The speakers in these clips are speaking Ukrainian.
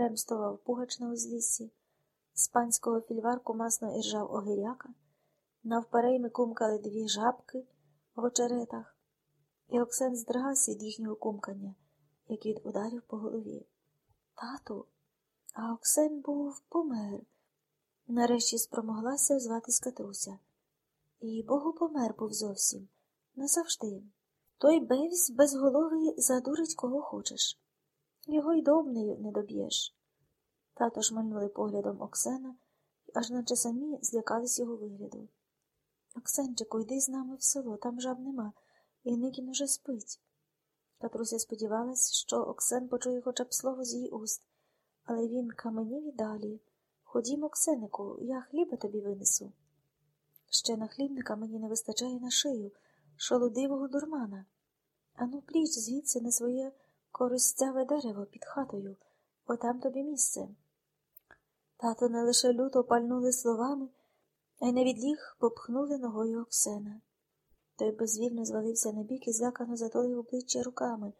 ремствував пугач на узліссі, з панського фільварку масно іржав огиряка, навперейми кумкали дві жабки в очеретах, і Оксен здригався від їхнього кумкання, як від ударів по голові. Тату, а Оксен був помер. Нарешті спромоглася зватись Катруся. І Богу помер був зовсім, назавжди. Той бевсь безголовий задурить кого хочеш. Його й домнею не доб'єш. Тато шмальнули поглядом Оксена, аж наче самі злякались його вигляду. Оксенчику, йди з нами в село, там жаб нема, і Никін уже спить. Катруся сподівалась, що Оксен почує хоча б слово з її уст, але він каменів і далі. Ходім, Оксенику, я хліба тобі винесу. Ще на хлібника мені не вистачає на шию шолодивого дурмана. Ану, пліч звідси на своє коростяве дерево під хатою, отам тобі місце. Тато не лише люто пальнули словами, а й навідліг попхнули ногою Оксена. Той безвільно звалився на бік і злякано затолив обличчя руками,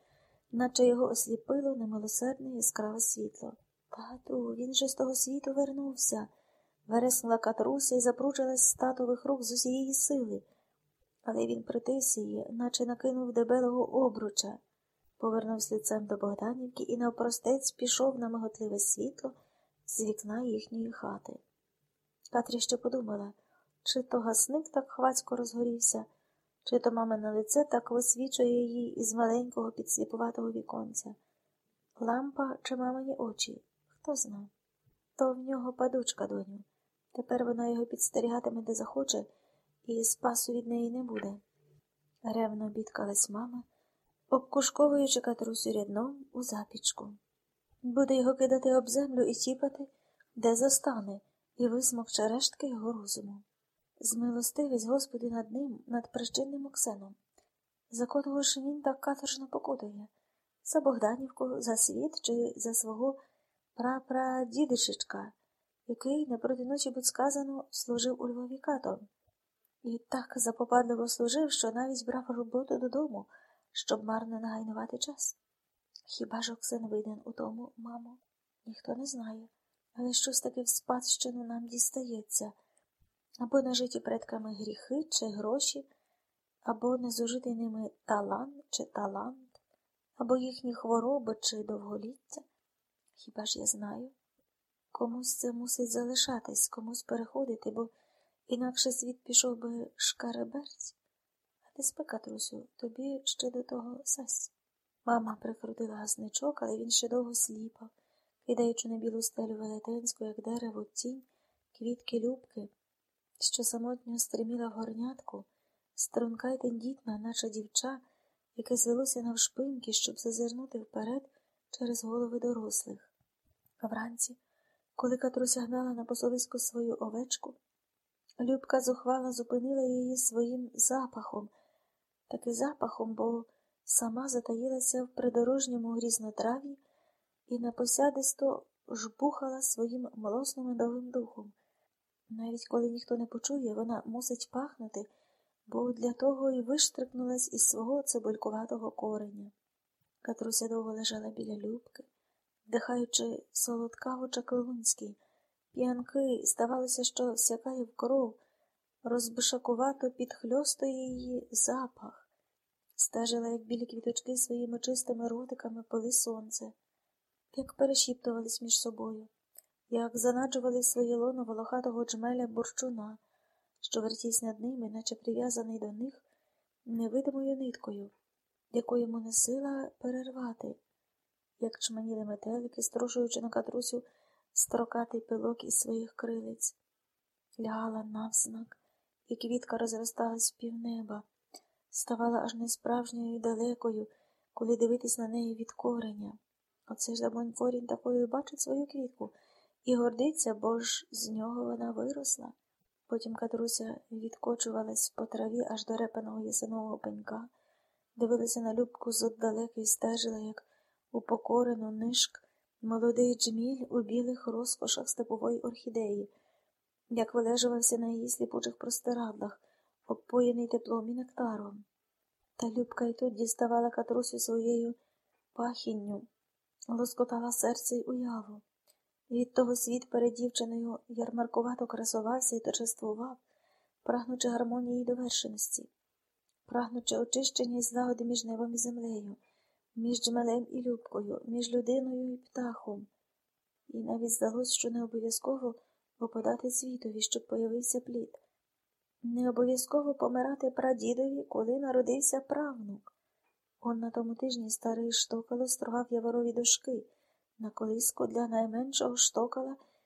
наче його осліпило немилосердне яскраве світло. Тату, він же з того світу вернувся. Вереснула катруся і запручилась з татових рук з усієї сили, але він притис її, наче накинув дебелого обруча, повернувся лицем до Богданівки і навпростець пішов на миготливе світло з вікна їхньої хати. Катря ще подумала, чи то гасник так хвацько розгорівся, чи то мамине лице так висвічує її із маленького підсліпуватого віконця. Лампа чи мамині очі, хто зна. То в нього падучка, доню. Тепер вона його підстерігатиме, де захоче, і спасу від неї не буде. Ревно бідкалась мама, обкушковуючи катрусю рядном у запічку. Буде його кидати об землю і тіпати, де застане, і висмокче рештки його розуму. Змилостивість Господи над ним, над причинним Оксеном, за котрого ж він так каторжно покутує, за Богданівку, за світ чи за свого прапрадідишечка, який, не проти ночі будь сказано, служив у Львові катом. І так запопадливо служив, що навіть брав роботу додому, щоб марно нагайнувати час. Хіба ж Оксен винен у тому, мамо? Ніхто не знає, але щось таке в спадщину нам дістається або нажиті предками гріхи чи гроші, або незужитий ними талант чи талант, або їхні хвороби чи довголіття. Хіба ж я знаю? Комусь це мусить залишатись, комусь переходити, бо інакше світ пішов би шкареберць. Ти спи, Катрусю, тобі ще до того сась. Мама прикрутила гасничок, але він ще довго сліпав, кидаючи на білу стелю велетенську, як дерево, тінь, квітки любки, що самотньо стриміла в горнятку, струнка й тендітна, наче дівча, яке звелося навшпиньки, щоб зазирнути вперед через голови дорослих. А вранці, коли Катруся гнала на посолиську свою овечку, Любка зухвала зупинила її своїм запахом, таки запахом, бо сама затаїлася в придорожньому грізнотраві і напосядисто жбухала своїм млосним медовим духом. Навіть коли ніхто не почує, вона мусить пахнути, бо для того й виштрикнулась із свого цибулькуватого кореня. Катруся довго лежала біля любки, вдихаючи солодкаво чаклунський, п'янки, здавалося, що всякає в кров, розбишакувато підхльостує її запах, стежила, як білі квіточки своїми чистими ротиками пили сонце, як перешіптувались між собою, як занаджували своє лоно волохатого джмеля борчуна, що вертівся над ними, наче прив'язаний до них невидимою ниткою яку йому не сила перервати, як чманіли метелики, струшуючи на катрусю строкатий пилок із своїх крилиць, лягала навзнак, і квітка розросталась в півнеба, ставала аж несправжньою і далекою, коли дивитись на неї від кореня. Оце ж забонь корінь такою бачить свою квітку і гордиться, бо ж з нього вона виросла. Потім катруся відкочувалась по траві аж до репаного ясенового пенька дивилася на Любку зоддалеки і стежила, як упокорену нишк молодий джміль у білих розкошах степової орхідеї, як вилежувався на її сліпучих простирадлах, обпоєний теплом і нектаром. Та Любка й тут діставала катрусю своєю пахінню, лоскотала серце й уяву. І від того світ перед дівчиною ярмаркувато красувався і торжествував, прагнучи гармонії і довершеності, прагнучи очищення і злагоди між небом і землею, між джмелем і любкою, між людиною і птахом. І навіть здалось, що не обов'язково попадати світові, щоб появився плід. Не обов'язково помирати прадідові, коли народився правнук. Он на тому тижні старий штокало стругав яворові дошки, на колиску для найменшого штокала